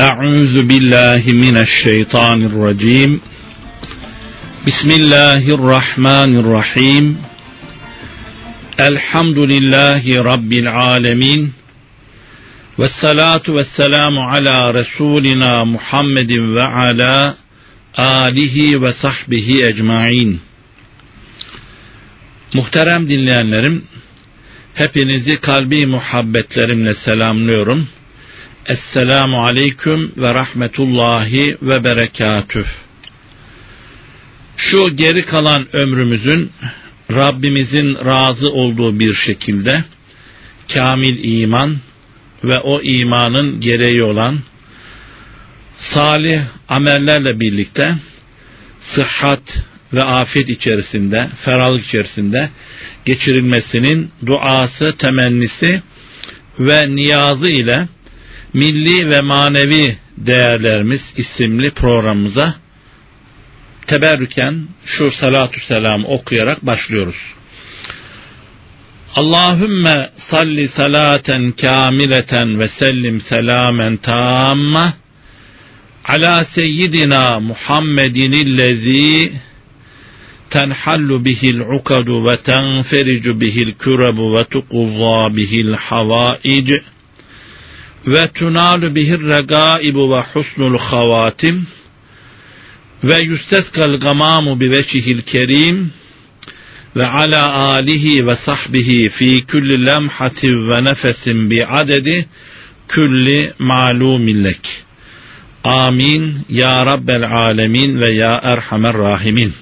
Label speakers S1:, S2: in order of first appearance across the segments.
S1: أعوذ بالله من الشيطان الرجيم بسم الله الرحمن الرحيم الحمد لله رب العالمين والصلاة والسلام على رسولنا محمد وعلى آله ve sahbihi ecmain. Muhterem dinleyenlerim, hepinizi kalbi muhabbetlerimle selamlıyorum. Esselamu aleyküm ve rahmetullahi ve berekatüh. Şu geri kalan ömrümüzün Rabbimizin razı olduğu bir şekilde kamil iman ve o imanın gereği olan salih amellerle birlikte sıhhat ve afiyet içerisinde, ferahlık içerisinde geçirilmesinin duası, temennisi ve niyazı ile Milli ve Manevi Değerlerimiz isimli programımıza teberrüken şu salatu selam okuyarak başlıyoruz. Allahümme salli salaten kamileten ve sellim selamen tamme ala seyyidina Muhammedin illezi tenhallu bihil ukadu ve tenfericu bihil kürebu ve tuquzza bihil havaic ve tunalu bihir regaibu ve husnul havatim ve yüsteskal gamamu bi veçihil kerim ve ala alihi ve sahbihi fi kulli lemhati ve nefesin bi adedi kulli malumillek. Amin ya Rabbel alemin ve ya Erhamer rahimin.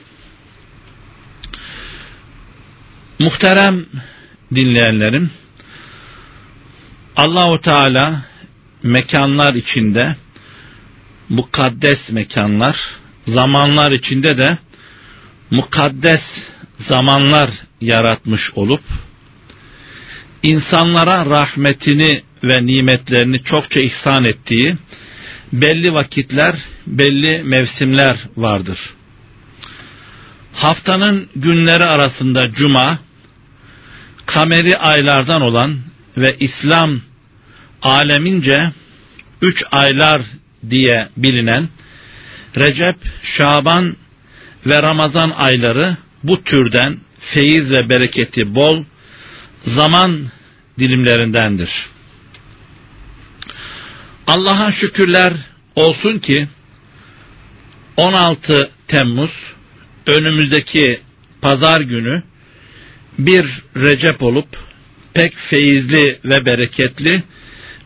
S1: Muhterem dinleyenlerim, Allahu Teala mekanlar içinde mukaddes mekanlar, zamanlar içinde de mukaddes zamanlar yaratmış olup insanlara rahmetini ve nimetlerini çokça ihsan ettiği belli vakitler, belli mevsimler vardır. Haftanın günleri arasında cuma, kameri aylardan olan ve İslam alemince üç aylar diye bilinen Recep, Şaban ve Ramazan ayları bu türden feyiz ve bereketi bol zaman dilimlerindendir. Allah'a şükürler olsun ki 16 Temmuz önümüzdeki pazar günü bir Recep olup pek feyizli ve bereketli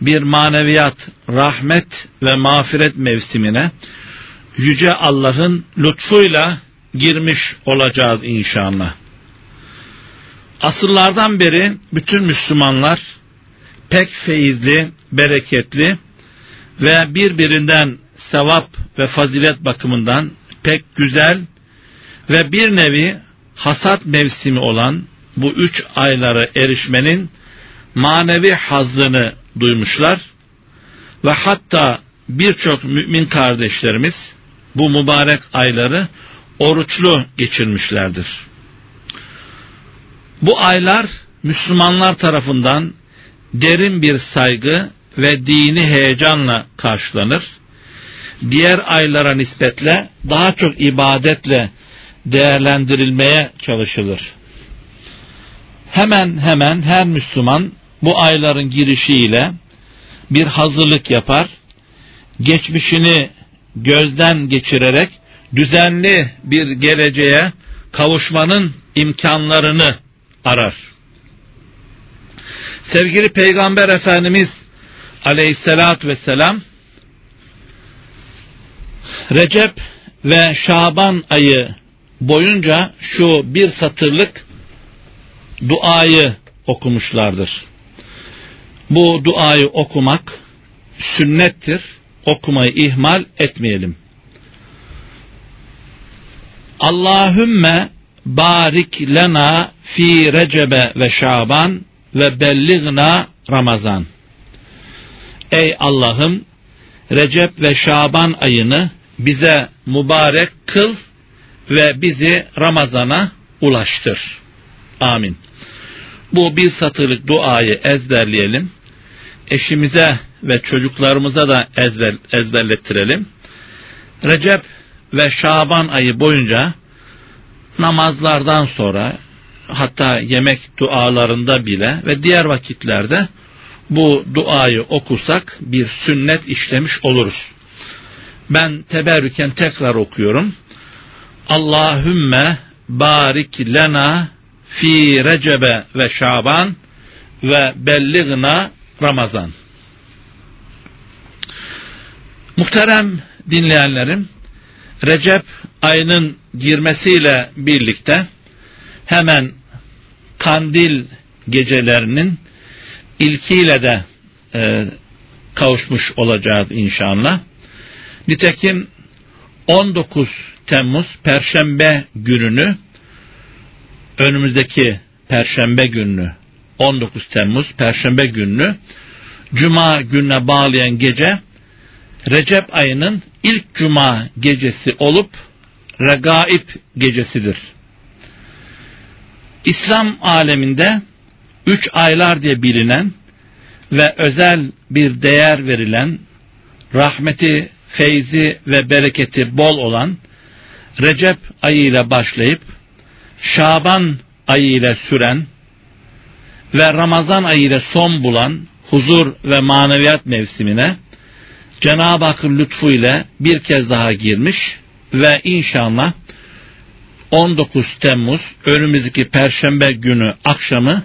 S1: bir maneviyat, rahmet ve mağfiret mevsimine Yüce Allah'ın lütfuyla girmiş olacağız inşallah. Asırlardan beri bütün Müslümanlar pek feyizli, bereketli ve birbirinden sevap ve fazilet bakımından pek güzel ve bir nevi hasat mevsimi olan bu üç aylara erişmenin manevi hazzını duymuşlar ve hatta birçok mümin kardeşlerimiz bu mübarek ayları oruçlu geçirmişlerdir. Bu aylar Müslümanlar tarafından derin bir saygı ve dini heyecanla karşılanır. Diğer aylara nispetle daha çok ibadetle değerlendirilmeye çalışılır. Hemen hemen her Müslüman bu ayların girişiyle bir hazırlık yapar, geçmişini gözden geçirerek düzenli bir geleceğe kavuşmanın imkanlarını arar. Sevgili Peygamber Efendimiz aleyhissalatü vesselam Recep ve Şaban ayı boyunca şu bir satırlık duayı okumuşlardır. Bu duayı okumak sünnettir. Okumayı ihmal etmeyelim. Allahümme barik lena fi recebe ve şaban ve belligna ramazan. Ey Allah'ım Recep ve Şaban ayını bize mübarek kıl ve bizi Ramazan'a ulaştır. Amin. Bu bir satırlık duayı ezberleyelim. Eşimize ve çocuklarımıza da ezber, ezberlettirelim. Recep ve Şaban ayı boyunca namazlardan sonra hatta yemek dualarında bile ve diğer vakitlerde bu duayı okursak bir sünnet işlemiş oluruz. Ben teberrüken tekrar okuyorum. Allahümme barik lena fi recebe ve şaban ve belligna ramazan. Muhterem dinleyenlerim, Recep ayının girmesiyle birlikte hemen kandil gecelerinin ilkiyle de e, kavuşmuş olacağız inşallah. Nitekim 19 Temmuz Perşembe gününü önümüzdeki Perşembe gününü 19 Temmuz Perşembe gününü Cuma gününe bağlayan gece Recep ayının ilk Cuma gecesi olup Regaib gecesidir. İslam aleminde üç aylar diye bilinen ve özel bir değer verilen rahmeti, feyzi ve bereketi bol olan Recep ayıyla başlayıp Şaban ayıyla süren ve Ramazan ayıyla son bulan huzur ve maneviyat mevsimine Cenab-ı Hakk'ın lütfuyla bir kez daha girmiş ve inşallah 19 Temmuz önümüzdeki Perşembe günü akşamı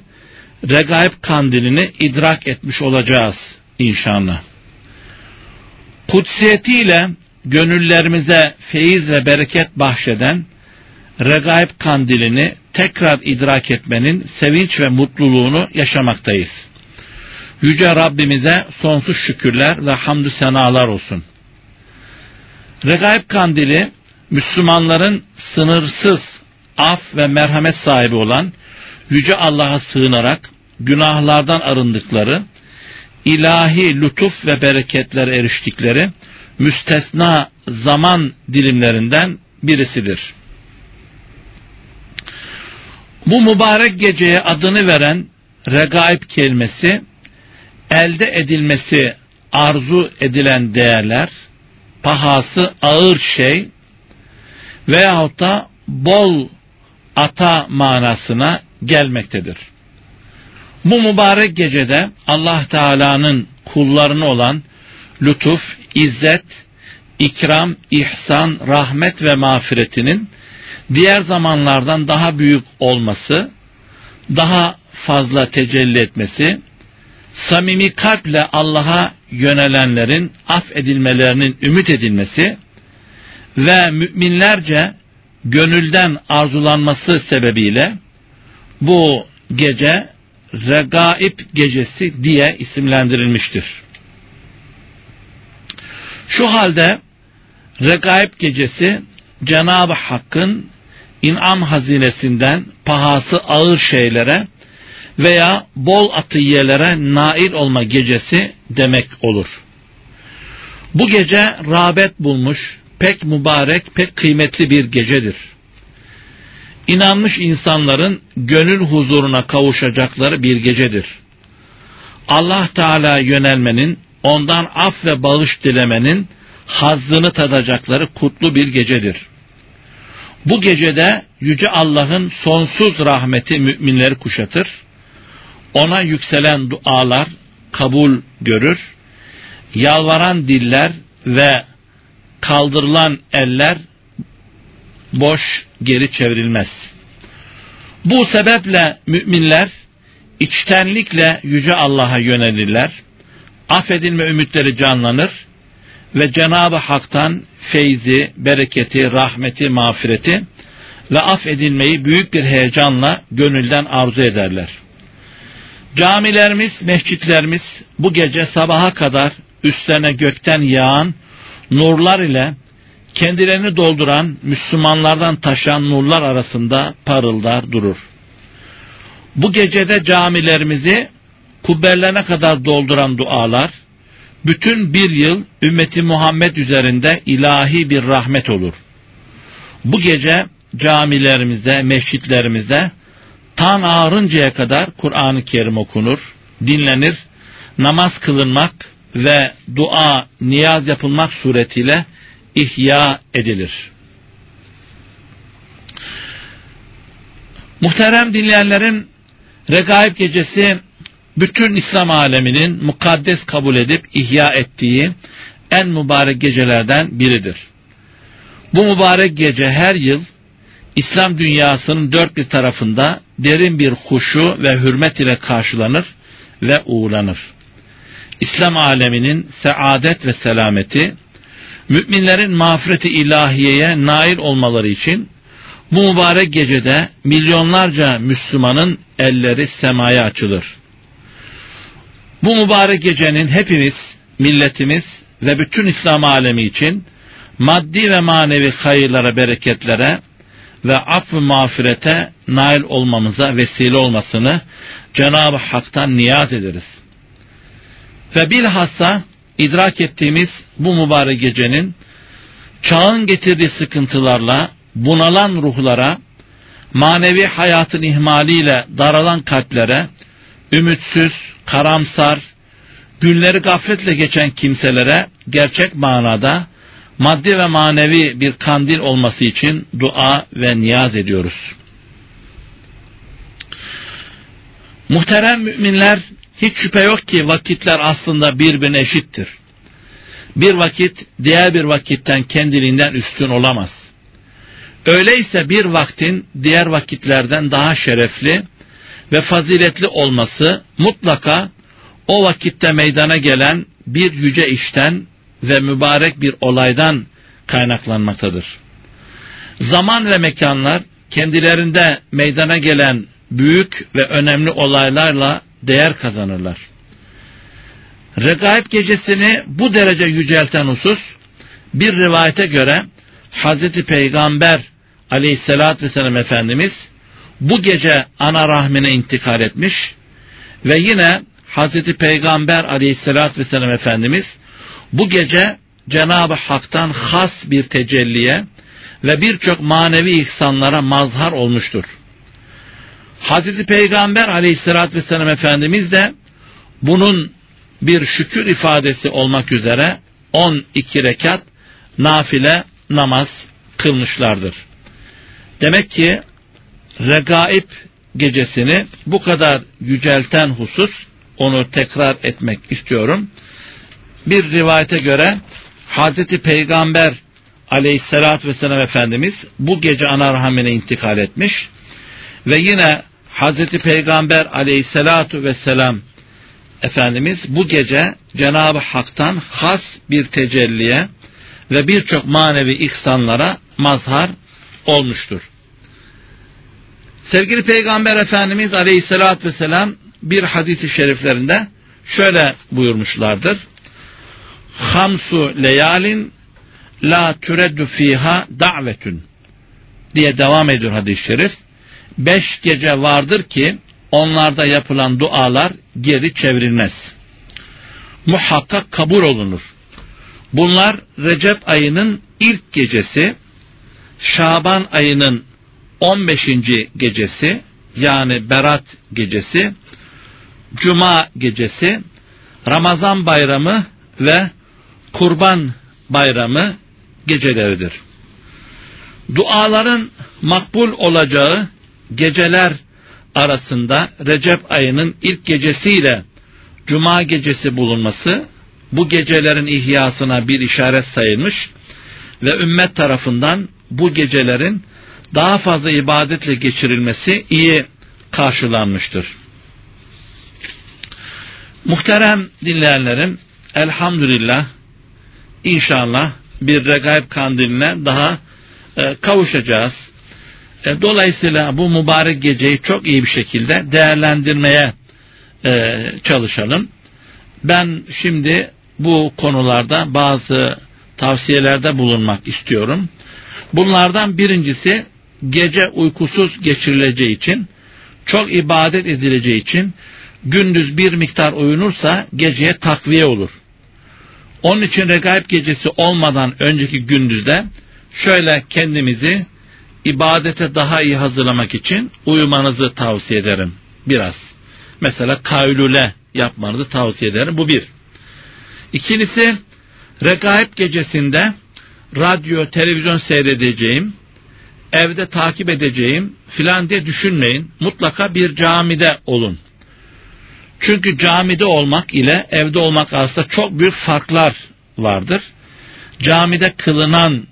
S1: Regaib kandilini idrak etmiş olacağız inşallah. Kutsiyetiyle gönüllerimize feyiz ve bereket bahşeden Regaib kandilini tekrar idrak etmenin sevinç ve mutluluğunu yaşamaktayız. Yüce Rabbimize sonsuz şükürler ve hamdü senalar olsun. Regaib kandili Müslümanların sınırsız af ve merhamet sahibi olan Yüce Allah'a sığınarak günahlardan arındıkları, ilahi lütuf ve bereketlere eriştikleri müstesna zaman dilimlerinden birisidir. Bu mübarek geceye adını veren regaib kelimesi elde edilmesi arzu edilen değerler, pahası ağır şey veyahut da bol ata manasına gelmektedir. Bu mübarek gecede Allah Teala'nın kullarını olan lütuf, izzet, ikram, ihsan, rahmet ve mağfiretinin diğer zamanlardan daha büyük olması, daha fazla tecelli etmesi, samimi kalple Allah'a yönelenlerin affedilmelerinin ümit edilmesi ve müminlerce gönülden arzulanması sebebiyle bu gece Regaib gecesi diye isimlendirilmiştir. Şu halde Regaib gecesi Cenab-ı Hakk'ın inam hazinesinden pahası ağır şeylere veya bol atiyelere nail olma gecesi demek olur. Bu gece rağbet bulmuş, pek mübarek, pek kıymetli bir gecedir. İnanmış insanların gönül huzuruna kavuşacakları bir gecedir. Allah Teala yönelmenin, ondan af ve bağış dilemenin hazzını tadacakları kutlu bir gecedir. Bu gecede Yüce Allah'ın sonsuz rahmeti müminleri kuşatır, ona yükselen dualar kabul görür, yalvaran diller ve kaldırılan eller boş geri çevrilmez. Bu sebeple müminler içtenlikle Yüce Allah'a yönelirler, affedilme ümitleri canlanır ve Cenab-ı Hak'tan feyzi, bereketi, rahmeti, mağfireti ve affedilmeyi büyük bir heyecanla gönülden arzu ederler. Camilerimiz, mescitlerimiz bu gece sabaha kadar üstlerine gökten yağan nurlar ile kendilerini dolduran Müslümanlardan taşan nurlar arasında parıldar durur. Bu gecede camilerimizi kubberlerine kadar dolduran dualar, bütün bir yıl ümmeti Muhammed üzerinde ilahi bir rahmet olur. Bu gece camilerimizde, mescitlerimizde tan ağrıncaya kadar Kur'an-ı Kerim okunur, dinlenir, namaz kılınmak ve dua, niyaz yapılmak suretiyle ihya edilir. Muhterem dinleyenlerin Regaib gecesi bütün İslam aleminin mukaddes kabul edip ihya ettiği en mübarek gecelerden biridir. Bu mübarek gece her yıl İslam dünyasının dört bir tarafında derin bir huşu ve hürmet ile karşılanır ve uğurlanır. İslam aleminin saadet ve selameti, müminlerin mağfireti ilahiyeye nail olmaları için bu mübarek gecede milyonlarca Müslümanın elleri semaya açılır. Bu mübarek gecenin hepimiz, milletimiz ve bütün İslam alemi için maddi ve manevi hayırlara, bereketlere ve affı mağfirete nail olmamıza vesile olmasını Cenab-ı Hak'tan niyaz ederiz. Ve bilhassa idrak ettiğimiz bu mübarek gecenin çağın getirdiği sıkıntılarla bunalan ruhlara, manevi hayatın ihmaliyle daralan kalplere, ümitsiz, karamsar, günleri gafletle geçen kimselere gerçek manada maddi ve manevi bir kandil olması için dua ve niyaz ediyoruz. Muhterem müminler hiç şüphe yok ki vakitler aslında birbirine eşittir. Bir vakit diğer bir vakitten kendiliğinden üstün olamaz. Öyleyse bir vaktin diğer vakitlerden daha şerefli ve faziletli olması mutlaka o vakitte meydana gelen bir yüce işten ve mübarek bir olaydan kaynaklanmaktadır. Zaman ve mekanlar kendilerinde meydana gelen büyük ve önemli olaylarla değer kazanırlar. Regaib gecesini bu derece yücelten husus bir rivayete göre Hazreti Peygamber aleyhissalatü vesselam Efendimiz bu gece ana rahmine intikal etmiş ve yine Hazreti Peygamber aleyhissalatü vesselam Efendimiz bu gece Cenab-ı Hak'tan has bir tecelliye ve birçok manevi ihsanlara mazhar olmuştur. Hazreti Peygamber aleyhissalatü vesselam Efendimiz de bunun bir şükür ifadesi olmak üzere 12 rekat nafile namaz kılmışlardır. Demek ki regaib gecesini bu kadar yücelten husus onu tekrar etmek istiyorum. Bir rivayete göre Hazreti Peygamber aleyhissalatü vesselam Efendimiz bu gece ana rahmine intikal etmiş ve yine Hazreti Peygamber aleyhissalatu vesselam Efendimiz bu gece Cenab-ı Hak'tan has bir tecelliye ve birçok manevi ihsanlara mazhar olmuştur. Sevgili Peygamber Efendimiz aleyhissalatü vesselam bir hadisi şeriflerinde şöyle buyurmuşlardır. Hamsu leyalin la türeddu fiha davetün diye devam ediyor hadis-i şerif beş gece vardır ki onlarda yapılan dualar geri çevrilmez. Muhakkak kabul olunur. Bunlar Recep ayının ilk gecesi, Şaban ayının 15. gecesi yani Berat gecesi, Cuma gecesi, Ramazan bayramı ve Kurban bayramı geceleridir. Duaların makbul olacağı geceler arasında Recep ayının ilk gecesiyle Cuma gecesi bulunması bu gecelerin ihyasına bir işaret sayılmış ve ümmet tarafından bu gecelerin daha fazla ibadetle geçirilmesi iyi karşılanmıştır. Muhterem dinleyenlerim elhamdülillah inşallah bir regaib kandiline daha e, kavuşacağız. E, dolayısıyla bu mübarek geceyi çok iyi bir şekilde değerlendirmeye e, çalışalım. Ben şimdi bu konularda bazı tavsiyelerde bulunmak istiyorum. Bunlardan birincisi gece uykusuz geçirileceği için, çok ibadet edileceği için gündüz bir miktar uyunursa geceye takviye olur. Onun için regaib gecesi olmadan önceki gündüzde şöyle kendimizi ibadete daha iyi hazırlamak için uyumanızı tavsiye ederim biraz. Mesela kaylule yapmanızı tavsiye ederim. Bu bir. İkincisi regaib gecesinde radyo, televizyon seyredeceğim, evde takip edeceğim filan diye düşünmeyin. Mutlaka bir camide olun. Çünkü camide olmak ile evde olmak arasında çok büyük farklar vardır. Camide kılınan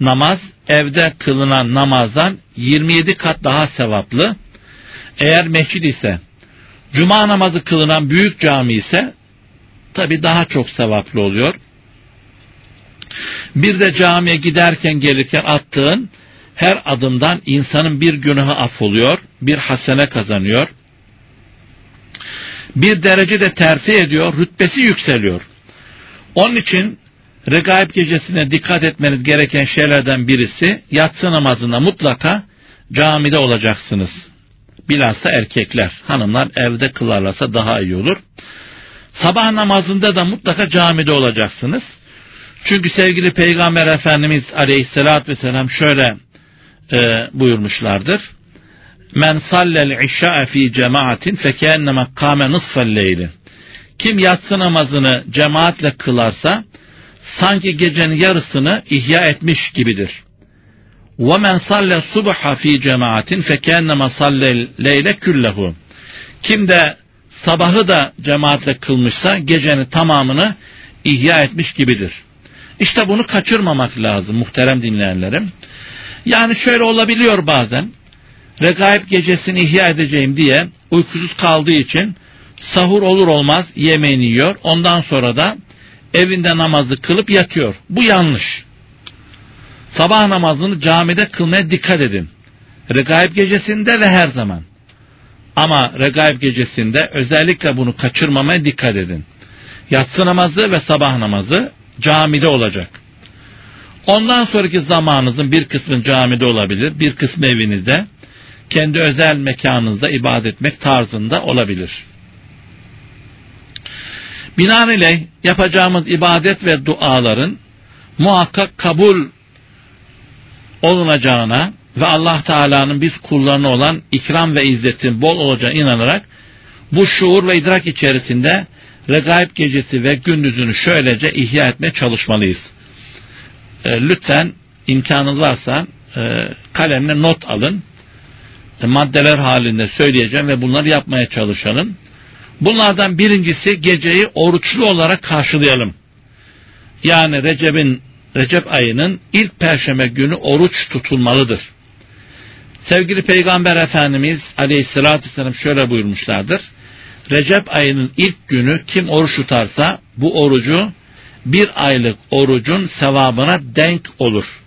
S1: namaz evde kılınan namazdan 27 kat daha sevaplı. Eğer mescid ise cuma namazı kılınan büyük cami ise tabi daha çok sevaplı oluyor. Bir de camiye giderken gelirken attığın her adımdan insanın bir günahı affoluyor, bir hasene kazanıyor. Bir derece de terfi ediyor, rütbesi yükseliyor. Onun için regaib gecesine dikkat etmeniz gereken şeylerden birisi yatsı namazında mutlaka camide olacaksınız. Bilhassa erkekler, hanımlar evde kılarlarsa daha iyi olur. Sabah namazında da mutlaka camide olacaksınız. Çünkü sevgili Peygamber Efendimiz aleyhissalatü vesselam şöyle e, buyurmuşlardır. Men sallel işşa'e fi cemaatin fekenne makkame nısfel leyli. Kim yatsı namazını cemaatle kılarsa sanki gecenin yarısını ihya etmiş gibidir. Ve men salle subha fi cemaatin fekennema sallel leyle küllehu. Kim de sabahı da cemaatle kılmışsa gecenin tamamını ihya etmiş gibidir. İşte bunu kaçırmamak lazım muhterem dinleyenlerim. Yani şöyle olabiliyor bazen. Regaib gecesini ihya edeceğim diye uykusuz kaldığı için sahur olur olmaz yemeğini yiyor. Ondan sonra da evinde namazı kılıp yatıyor. Bu yanlış. Sabah namazını camide kılmaya dikkat edin. Regaib gecesinde ve her zaman. Ama regaib gecesinde özellikle bunu kaçırmamaya dikkat edin. Yatsı namazı ve sabah namazı camide olacak. Ondan sonraki zamanınızın bir kısmı camide olabilir, bir kısmı evinizde, kendi özel mekanınızda ibadet etmek tarzında olabilir. Binaenaleyh yapacağımız ibadet ve duaların muhakkak kabul olunacağına ve Allah Teala'nın biz kullarına olan ikram ve izzetin bol olacağına inanarak bu şuur ve idrak içerisinde regaib gecesi ve gündüzünü şöylece ihya etmeye çalışmalıyız. E, lütfen imkanınız varsa e, kalemle not alın. E, maddeler halinde söyleyeceğim ve bunları yapmaya çalışalım. Bunlardan birincisi geceyi oruçlu olarak karşılayalım. Yani Recep'in Recep ayının ilk perşembe günü oruç tutulmalıdır. Sevgili Peygamber Efendimiz Aleyhisselatü Vesselam şöyle buyurmuşlardır. Recep ayının ilk günü kim oruç tutarsa bu orucu bir aylık orucun sevabına denk olur.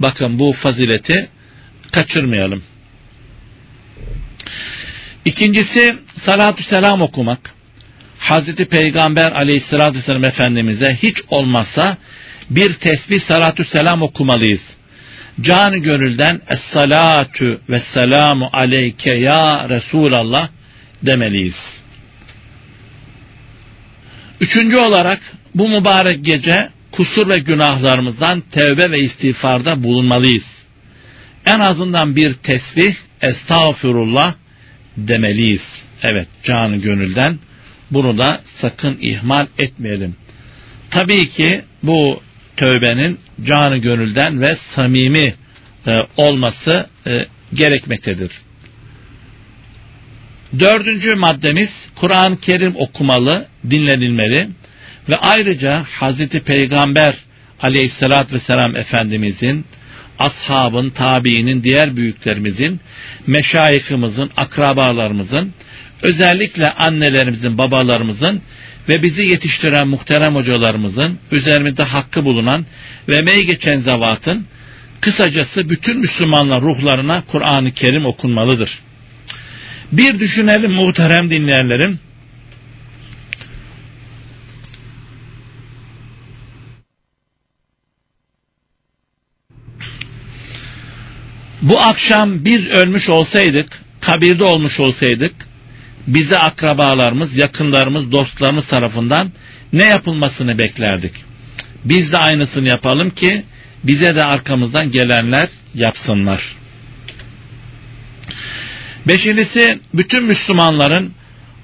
S1: Bakın bu fazileti kaçırmayalım. İkincisi salatü selam okumak. Hazreti Peygamber aleyhissalatü vesselam Efendimiz'e hiç olmazsa bir tesbih salatü selam okumalıyız. Canı gönülden es-salatu ve selamu aleyke ya Resulallah demeliyiz. Üçüncü olarak bu mübarek gece kusur ve günahlarımızdan tevbe ve istiğfarda bulunmalıyız. En azından bir tesbih estağfurullah demeliyiz. Evet canı gönülden bunu da sakın ihmal etmeyelim. Tabii ki bu tövbenin canı gönülden ve samimi e, olması e, gerekmektedir. Dördüncü maddemiz Kur'an-ı Kerim okumalı, dinlenilmeli ve ayrıca Hazreti Peygamber aleyhissalatü vesselam Efendimizin ashabın, tabiinin, diğer büyüklerimizin, meşayihimizin, akrabalarımızın, özellikle annelerimizin, babalarımızın ve bizi yetiştiren muhterem hocalarımızın üzerimizde hakkı bulunan ve emeği geçen zavatın kısacası bütün Müslümanlar ruhlarına Kur'an-ı Kerim okunmalıdır. Bir düşünelim muhterem dinleyenlerim. Bu akşam biz ölmüş olsaydık, kabirde olmuş olsaydık, bize akrabalarımız, yakınlarımız, dostlarımız tarafından ne yapılmasını beklerdik. Biz de aynısını yapalım ki bize de arkamızdan gelenler yapsınlar. Beşincisi bütün Müslümanların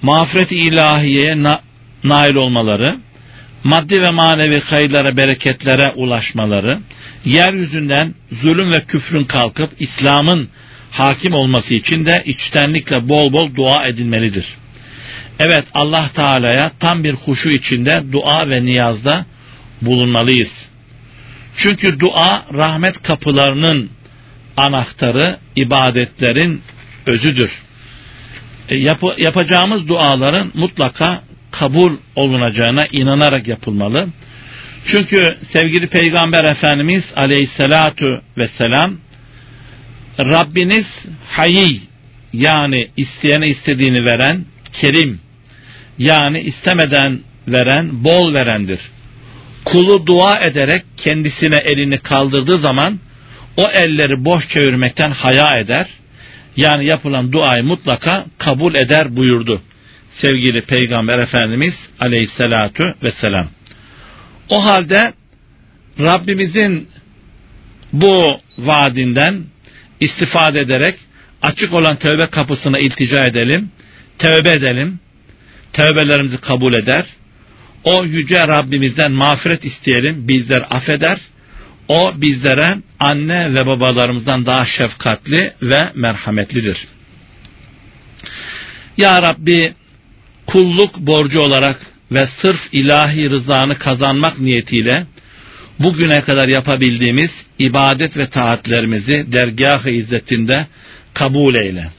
S1: mağfiret-i ilahiyeye na nail olmaları, maddi ve manevi hayırlara, bereketlere ulaşmaları, yeryüzünden zulüm ve küfrün kalkıp İslam'ın hakim olması için de içtenlikle bol bol dua edilmelidir. Evet Allah Teala'ya tam bir huşu içinde dua ve niyazda bulunmalıyız. Çünkü dua rahmet kapılarının anahtarı, ibadetlerin özüdür. E, yap yapacağımız duaların mutlaka kabul olunacağına inanarak yapılmalı. Çünkü sevgili Peygamber Efendimiz aleyhissalatu vesselam Rabbiniz hayiy yani isteyene istediğini veren kerim yani istemeden veren bol verendir. Kulu dua ederek kendisine elini kaldırdığı zaman o elleri boş çevirmekten haya eder. Yani yapılan duayı mutlaka kabul eder buyurdu. Sevgili Peygamber Efendimiz aleyhissalatu vesselam. O halde Rabbimizin bu vaadinden istifade ederek açık olan tövbe kapısına iltica edelim, tövbe edelim, tövbelerimizi kabul eder. O yüce Rabbimizden mağfiret isteyelim, bizler affeder. O bizlere anne ve babalarımızdan daha şefkatli ve merhametlidir. Ya Rabbi kulluk borcu olarak ve sırf ilahi rızanı kazanmak niyetiyle bugüne kadar yapabildiğimiz ibadet ve taatlerimizi dergah-ı izzetinde kabul eyle.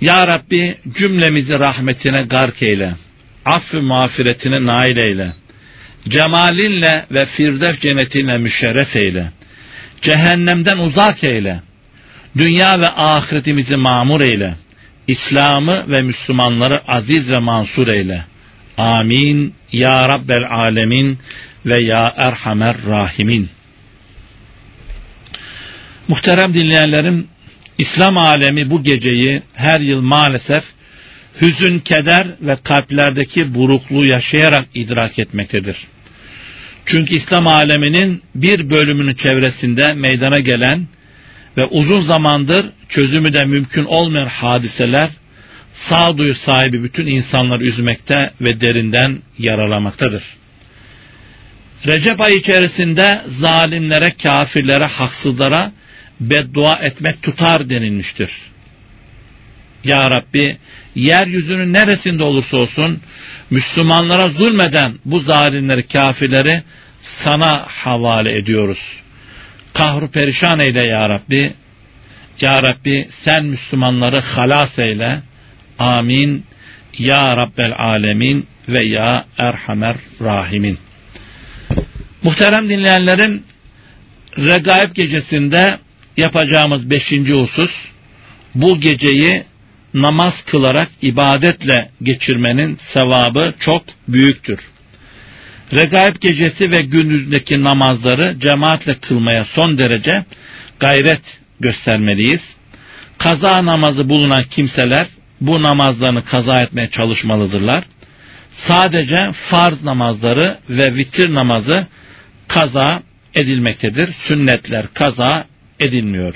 S1: Ya Rabbi cümlemizi rahmetine gark eyle. Affı mağfiretine nail eyle. Cemalinle ve firdevs cennetiyle müşerref eyle. Cehennemden uzak eyle. Dünya ve ahiretimizi mamur eyle. İslam'ı ve Müslümanları aziz ve mansur eyle. Amin. Ya Rabbel Alemin ve Ya Erhamer Rahimin. Muhterem dinleyenlerim, İslam alemi bu geceyi her yıl maalesef hüzün, keder ve kalplerdeki burukluğu yaşayarak idrak etmektedir. Çünkü İslam aleminin bir bölümünün çevresinde meydana gelen ve uzun zamandır çözümü de mümkün olmayan hadiseler sağduyu sahibi bütün insanları üzmekte ve derinden yaralamaktadır. Recep ayı içerisinde zalimlere, kafirlere, haksızlara beddua etmek tutar denilmiştir. Ya Rabbi yeryüzünün neresinde olursa olsun Müslümanlara zulmeden bu zalimleri, kafirleri sana havale ediyoruz. Kahru perişan eyle ya Rabbi. Ya Rabbi sen Müslümanları halas eyle. Amin. Ya Rabbel Alemin ve Ya Erhamer Rahimin. Muhterem dinleyenlerim, Regaib gecesinde yapacağımız beşinci husus, bu geceyi namaz kılarak ibadetle geçirmenin sevabı çok büyüktür. Regaib gecesi ve gündüzdeki namazları cemaatle kılmaya son derece gayret göstermeliyiz. Kaza namazı bulunan kimseler bu namazlarını kaza etmeye çalışmalıdırlar. Sadece farz namazları ve vitir namazı kaza edilmektedir. Sünnetler kaza edilmiyor.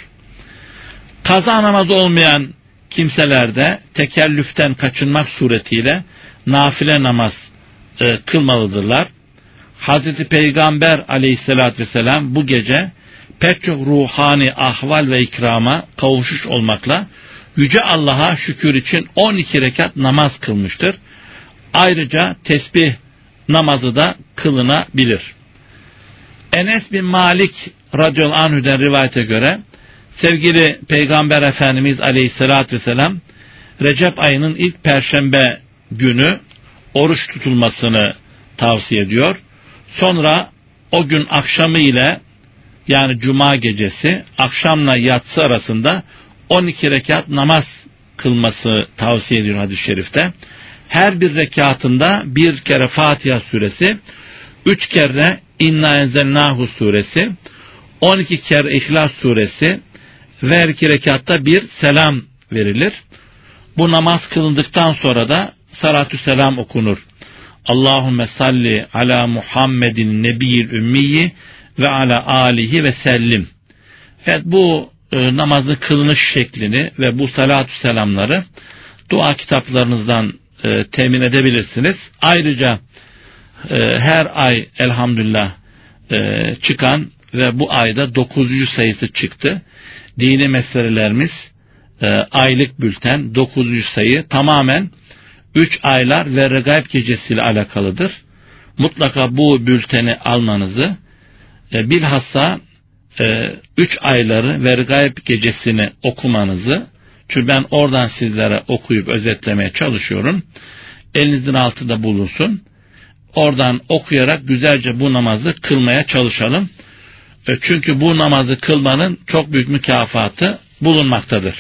S1: Kaza namazı olmayan kimselerde tekellüften kaçınmak suretiyle nafile namaz e, kılmalıdırlar. Hazreti Peygamber aleyhissalatü vesselam bu gece pek çok ruhani ahval ve ikrama kavuşmuş olmakla Yüce Allah'a şükür için 12 rekat namaz kılmıştır. Ayrıca tesbih namazı da kılınabilir. Enes bin Malik radıyallahu anh'den rivayete göre sevgili Peygamber Efendimiz aleyhissalatü vesselam Recep ayının ilk perşembe günü oruç tutulmasını tavsiye ediyor. Sonra o gün akşamı ile yani cuma gecesi akşamla yatsı arasında 12 rekat namaz kılması tavsiye ediyor hadis-i şerifte. Her bir rekatında bir kere Fatiha suresi, üç kere İnna enzelnahu suresi, 12 kere İhlas suresi ve her iki rekatta bir selam verilir. Bu namaz kılındıktan sonra da salatü selam okunur. Allahümme salli ala Muhammedin nebiyil ümmiyi ve ala alihi ve sellim. Evet bu e, namazın kılınış şeklini ve bu salatü selamları dua kitaplarınızdan e, temin edebilirsiniz. Ayrıca e, her ay elhamdülillah e, çıkan ve bu ayda 9. sayısı çıktı. Dini meselelerimiz e, aylık bülten 9. sayı tamamen 3 aylar ve regaib gecesiyle alakalıdır. Mutlaka bu bülteni almanızı e, bilhassa 3 e, ayları ve regaib gecesini okumanızı çünkü ben oradan sizlere okuyup özetlemeye çalışıyorum. Elinizin altında bulunsun. Oradan okuyarak güzelce bu namazı kılmaya çalışalım. E, çünkü bu namazı kılmanın çok büyük mükafatı bulunmaktadır.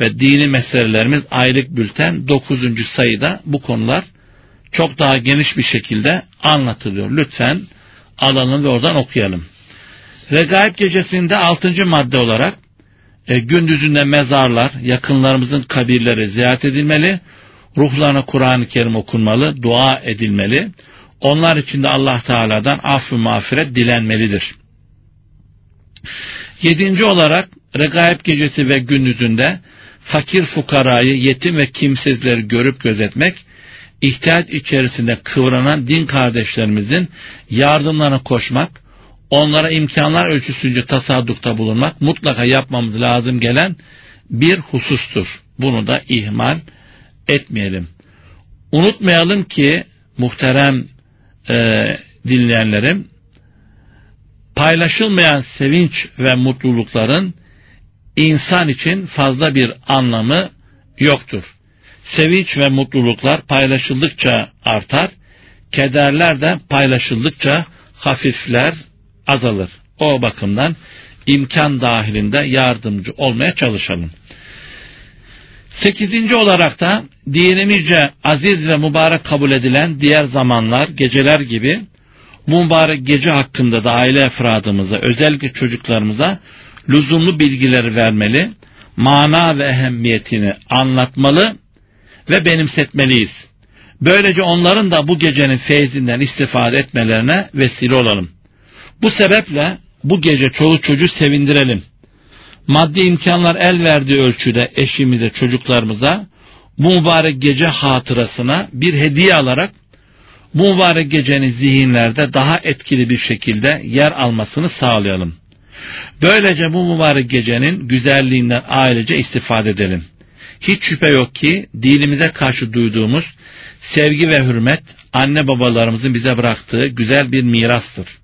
S1: Ve dini meselelerimiz aylık bülten 9. sayıda bu konular çok daha geniş bir şekilde anlatılıyor. Lütfen alalım ve oradan okuyalım. Regaib gecesinde 6. madde olarak e, gündüzünde mezarlar, yakınlarımızın kabirleri ziyaret edilmeli, ruhlarına Kur'an-ı Kerim okunmalı, dua edilmeli. Onlar için de Allah Teala'dan af ve mağfiret dilenmelidir. Yedinci olarak regaib gecesi ve gündüzünde fakir fukarayı, yetim ve kimsizleri görüp gözetmek, ihtiyaç içerisinde kıvranan din kardeşlerimizin yardımlarına koşmak, onlara imkanlar ölçüsünce tasaddukta bulunmak mutlaka yapmamız lazım gelen bir husustur. Bunu da ihmal etmeyelim. Unutmayalım ki muhterem e, dinleyenlerim paylaşılmayan sevinç ve mutlulukların insan için fazla bir anlamı yoktur. Sevinç ve mutluluklar paylaşıldıkça artar, kederler de paylaşıldıkça hafifler, azalır. O bakımdan imkan dahilinde yardımcı olmaya çalışalım. Sekizinci olarak da dinimizce aziz ve mübarek kabul edilen diğer zamanlar, geceler gibi mübarek gece hakkında da aile efradımıza, özellikle çocuklarımıza lüzumlu bilgileri vermeli, mana ve ehemmiyetini anlatmalı ve benimsetmeliyiz. Böylece onların da bu gecenin feyzinden istifade etmelerine vesile olalım. Bu sebeple bu gece çoluk çocuğu sevindirelim. Maddi imkanlar el verdiği ölçüde eşimize, çocuklarımıza bu mübarek gece hatırasına bir hediye alarak bu mübarek gecenin zihinlerde daha etkili bir şekilde yer almasını sağlayalım. Böylece bu mübarek gecenin güzelliğinden ailece istifade edelim. Hiç şüphe yok ki dinimize karşı duyduğumuz sevgi ve hürmet anne babalarımızın bize bıraktığı güzel bir mirastır.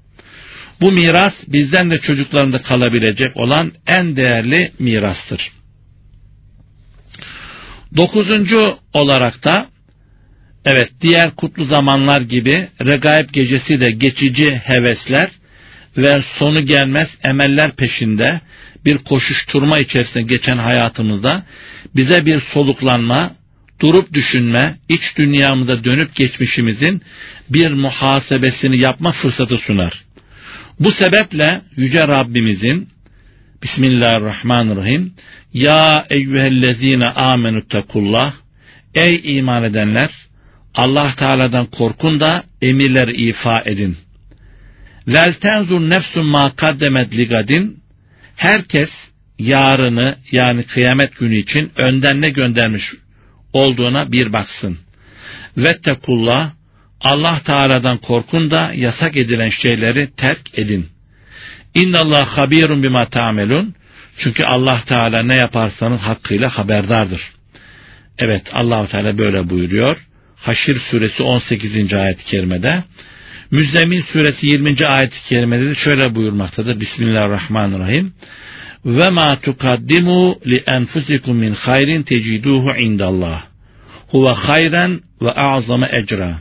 S1: Bu miras bizden de çocuklarında kalabilecek olan en değerli mirastır. Dokuzuncu olarak da evet diğer kutlu zamanlar gibi regaib gecesi de geçici hevesler ve sonu gelmez emeller peşinde bir koşuşturma içerisinde geçen hayatımızda bize bir soluklanma, durup düşünme, iç dünyamıza dönüp geçmişimizin bir muhasebesini yapma fırsatı sunar. Bu sebeple Yüce Rabbimizin Bismillahirrahmanirrahim Ya eyyühellezine amenüttekullah Ey iman edenler Allah Teala'dan korkun da emirleri ifa edin. Vel tenzur nefsun ma kaddemet ligadin herkes yarını yani kıyamet günü için önden ne göndermiş olduğuna bir baksın. Vettekullah Allah Teala'dan korkun da yasak edilen şeyleri terk edin. İnnallah habirun bima ta'melun. Çünkü Allah Teala ne yaparsanız hakkıyla haberdardır. Evet Allah Teala böyle buyuruyor. Haşir suresi 18. ayet-i kerimede. Müzzemil suresi 20. ayet-i kerimede de şöyle buyurmaktadır. Bismillahirrahmanirrahim. Ve ma tukaddimu li enfusikum min hayrin teciduhu indallah. Huve hayren ve a'zama ecra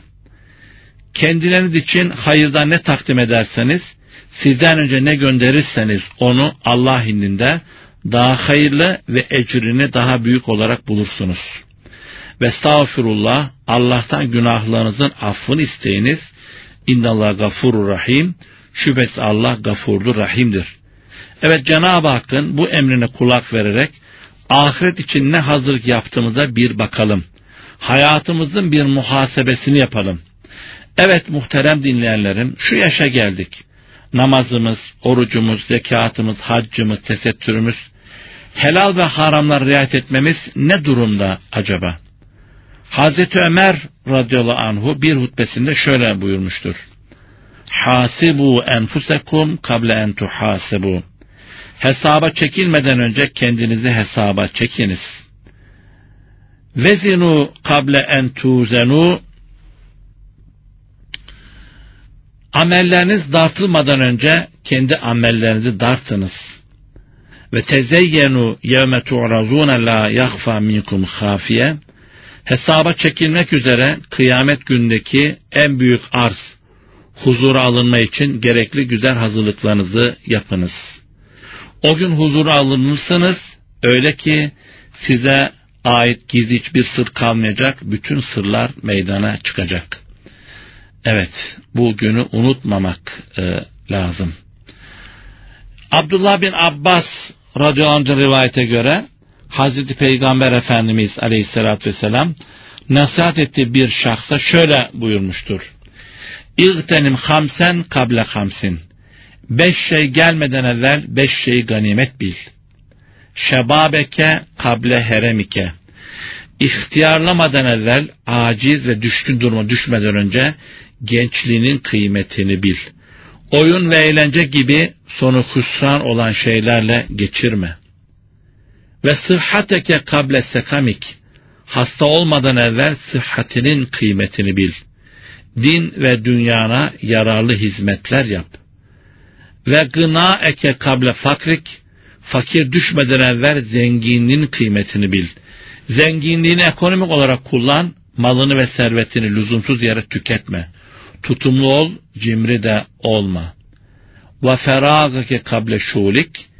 S1: kendileriniz için hayırda ne takdim ederseniz, sizden önce ne gönderirseniz onu Allah indinde daha hayırlı ve ecrini daha büyük olarak bulursunuz. Ve estağfurullah Allah'tan günahlarınızın affını isteyiniz. İnnallah gafurur rahim. Şüphesiz Allah gafurdur, rahimdir. Evet Cenab-ı Hakk'ın bu emrine kulak vererek ahiret için ne hazırlık yaptığımıza bir bakalım. Hayatımızın bir muhasebesini yapalım. Evet muhterem dinleyenlerim şu yaşa geldik. Namazımız, orucumuz, zekatımız, haccımız, tesettürümüz, helal ve haramlar riayet etmemiz ne durumda acaba? Hazreti Ömer radıyallahu anhu bir hutbesinde şöyle buyurmuştur. Hasibu enfusekum kable en tuhasebu. Hesaba çekilmeden önce kendinizi hesaba çekiniz. Vezinu kable en tuzenu. Amelleriniz dartılmadan önce kendi amellerinizi dartınız. Ve tezeyyenu yevme tu'razune la yahfa minkum hafiye. Hesaba çekilmek üzere kıyamet gündeki en büyük arz, huzura alınma için gerekli güzel hazırlıklarınızı yapınız. O gün huzura alınırsınız, öyle ki size ait gizli hiçbir sır kalmayacak, bütün sırlar meydana çıkacak. Evet, bu günü unutmamak e, lazım. Abdullah bin Abbas radıyallahu rivayete göre Hazreti Peygamber Efendimiz aleyhissalatü vesselam nasihat ettiği bir şahsa şöyle buyurmuştur. İğtenim hamsen kable hamsin. Beş şey gelmeden evvel beş şeyi ganimet bil. Şebabeke kable heremike. İhtiyarlamadan evvel aciz ve düşkün duruma düşmeden önce gençliğinin kıymetini bil. Oyun ve eğlence gibi sonu hüsran olan şeylerle geçirme. Ve sıhhateke kable sekamik. Hasta olmadan evvel sıhhatinin kıymetini bil. Din ve dünyana yararlı hizmetler yap. Ve gına eke kable fakrik. Fakir düşmeden evvel zenginliğin kıymetini bil. Zenginliğini ekonomik olarak kullan, malını ve servetini lüzumsuz yere tüketme. Tutumlu ol, cimri de olma. Ve feragake kable şulik.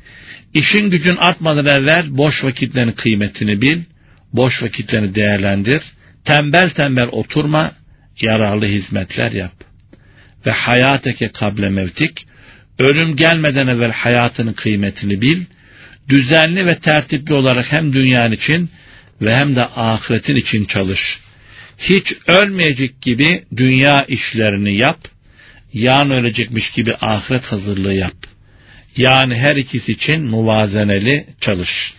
S1: İşin gücün artmadan evvel boş vakitlerin kıymetini bil, boş vakitlerini değerlendir, tembel tembel oturma, yararlı hizmetler yap. Ve hayateke kable mevtik, ölüm gelmeden evvel hayatının kıymetini bil, düzenli ve tertipli olarak hem dünyanın için ve hem de ahiretin için çalış. Hiç ölmeyecek gibi dünya işlerini yap, yarın ölecekmiş gibi ahiret hazırlığı yap.'' Yani her ikisi için muvazeneli çalış.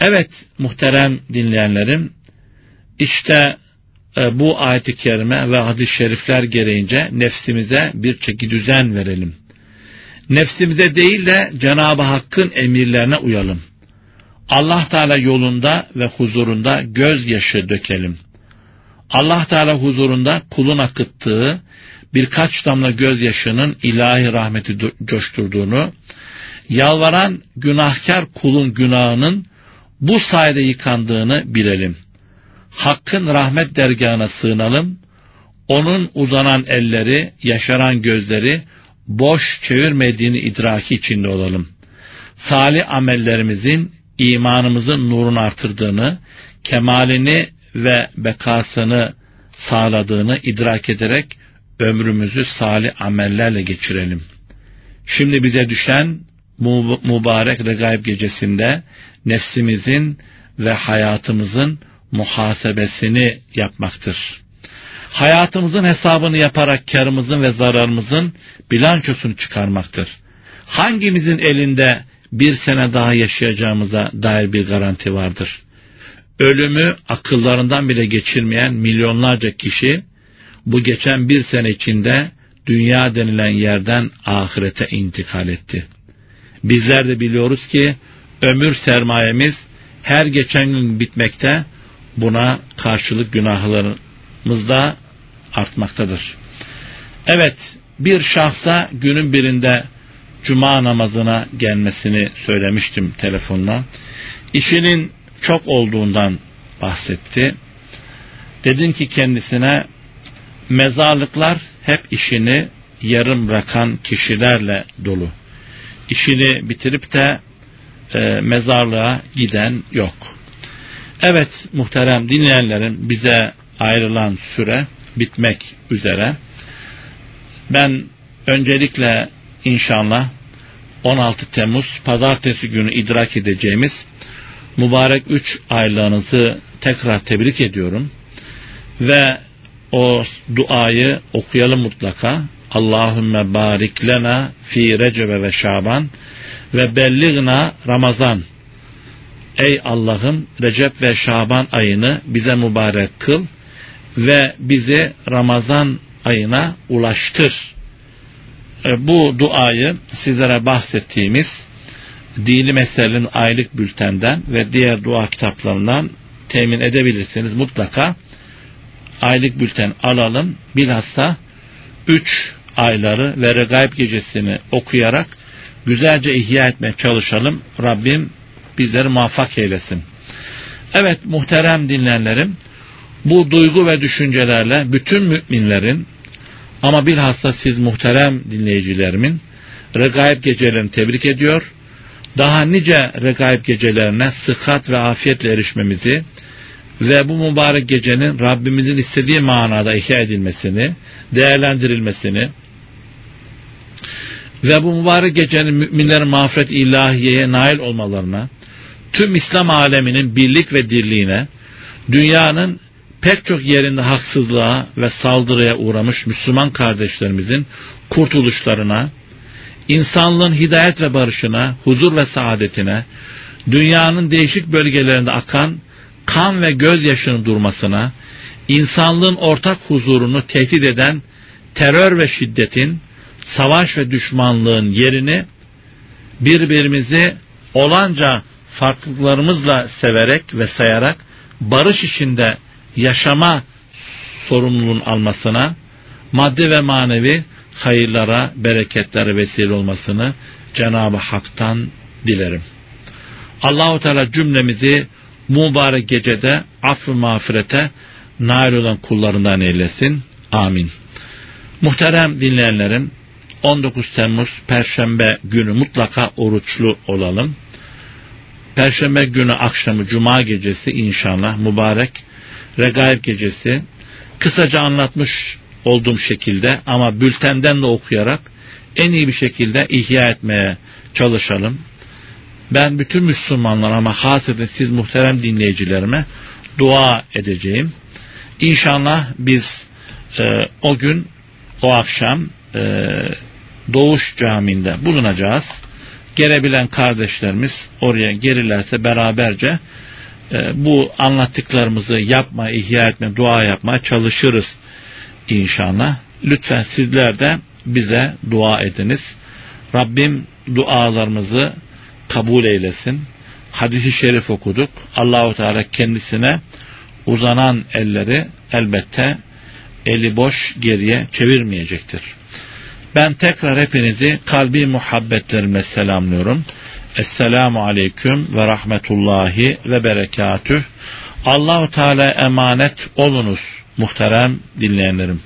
S1: Evet muhterem dinleyenlerim işte e, bu ayet-i kerime ve hadis-i şerifler gereğince nefsimize bir çeki düzen verelim. Nefsimize değil de Cenab-ı Hakk'ın emirlerine uyalım. Allah Teala yolunda ve huzurunda gözyaşı dökelim. Allah Teala huzurunda kulun akıttığı birkaç damla gözyaşının ilahi rahmeti coşturduğunu, yalvaran günahkar kulun günahının bu sayede yıkandığını bilelim. Hakkın rahmet dergahına sığınalım, onun uzanan elleri, yaşaran gözleri boş çevirmediğini idraki içinde olalım. Salih amellerimizin imanımızın nurunu artırdığını, kemalini ve bekasını sağladığını idrak ederek ömrümüzü salih amellerle geçirelim. Şimdi bize düşen mübarek regaib gecesinde nefsimizin ve hayatımızın muhasebesini yapmaktır. Hayatımızın hesabını yaparak karımızın ve zararımızın bilançosunu çıkarmaktır. Hangimizin elinde bir sene daha yaşayacağımıza dair bir garanti vardır. Ölümü akıllarından bile geçirmeyen milyonlarca kişi bu geçen bir sene içinde dünya denilen yerden ahirete intikal etti. Bizler de biliyoruz ki ömür sermayemiz her geçen gün bitmekte, buna karşılık günahlarımız da artmaktadır. Evet, bir şahsa günün birinde cuma namazına gelmesini söylemiştim telefonla. İşinin çok olduğundan bahsetti. Dedim ki kendisine mezarlıklar hep işini yarım bırakan kişilerle dolu. İşini bitirip de e, mezarlığa giden yok. Evet muhterem dinleyenlerim bize ayrılan süre bitmek üzere. Ben öncelikle inşallah 16 Temmuz pazartesi günü idrak edeceğimiz mübarek 3 aylığınızı tekrar tebrik ediyorum. Ve o duayı okuyalım mutlaka. Allahümme barik lena fi recebe ve şaban ve belligna ramazan. Ey Allah'ım Recep ve Şaban ayını bize mübarek kıl ve bizi Ramazan ayına ulaştır. E, bu duayı sizlere bahsettiğimiz dini meselelerin aylık bültenden ve diğer dua kitaplarından temin edebilirsiniz. Mutlaka aylık bülten alalım. Bilhassa 3 ayları ve regaib gecesini okuyarak güzelce ihya etmeye çalışalım. Rabbim bizleri muvaffak eylesin. Evet muhterem dinleyenlerim bu duygu ve düşüncelerle bütün müminlerin ama bilhassa siz muhterem dinleyicilerimin regaib gecelerini tebrik ediyor. Daha nice regaib gecelerine sıhhat ve afiyetle erişmemizi ve bu mübarek gecenin Rabbimizin istediği manada ihya edilmesini, değerlendirilmesini ve bu mübarek gecenin müminlerin mağfiret ilahiyeye nail olmalarına, tüm İslam aleminin birlik ve dirliğine, dünyanın pek çok yerinde haksızlığa ve saldırıya uğramış Müslüman kardeşlerimizin kurtuluşlarına, insanlığın hidayet ve barışına, huzur ve saadetine, dünyanın değişik bölgelerinde akan kan ve gözyaşının durmasına, insanlığın ortak huzurunu tehdit eden terör ve şiddetin, savaş ve düşmanlığın yerini birbirimizi olanca farklılıklarımızla severek ve sayarak barış içinde yaşama sorumluluğun almasına, maddi ve manevi hayırlara, bereketlere vesile olmasını Cenab-ı Hak'tan dilerim. Allahu Teala cümlemizi mübarek gecede affı mağfirete nail olan kullarından eylesin. Amin. Muhterem dinleyenlerim 19 Temmuz Perşembe günü mutlaka oruçlu olalım. Perşembe günü akşamı Cuma gecesi inşallah mübarek Regaib gecesi kısaca anlatmış olduğum şekilde ama bültenden de okuyarak en iyi bir şekilde ihya etmeye çalışalım. Ben bütün Müslümanlar ama haseden siz muhterem dinleyicilerime dua edeceğim. İnşallah biz e, o gün o akşam e, Doğuş Camii'nde bulunacağız. Gelebilen kardeşlerimiz oraya gelirlerse beraberce e, bu anlattıklarımızı yapma, ihya etme, dua yapmaya çalışırız inşallah. Lütfen sizler de bize dua ediniz. Rabbim dualarımızı kabul eylesin. Hadisi şerif okuduk. Allahu Teala kendisine uzanan elleri elbette eli boş geriye çevirmeyecektir. Ben tekrar hepinizi kalbi muhabbetlerimle selamlıyorum. Esselamu aleyküm ve rahmetullahi ve berekatüh. Allahu Teala emanet olunuz muhterem dinleyenlerim.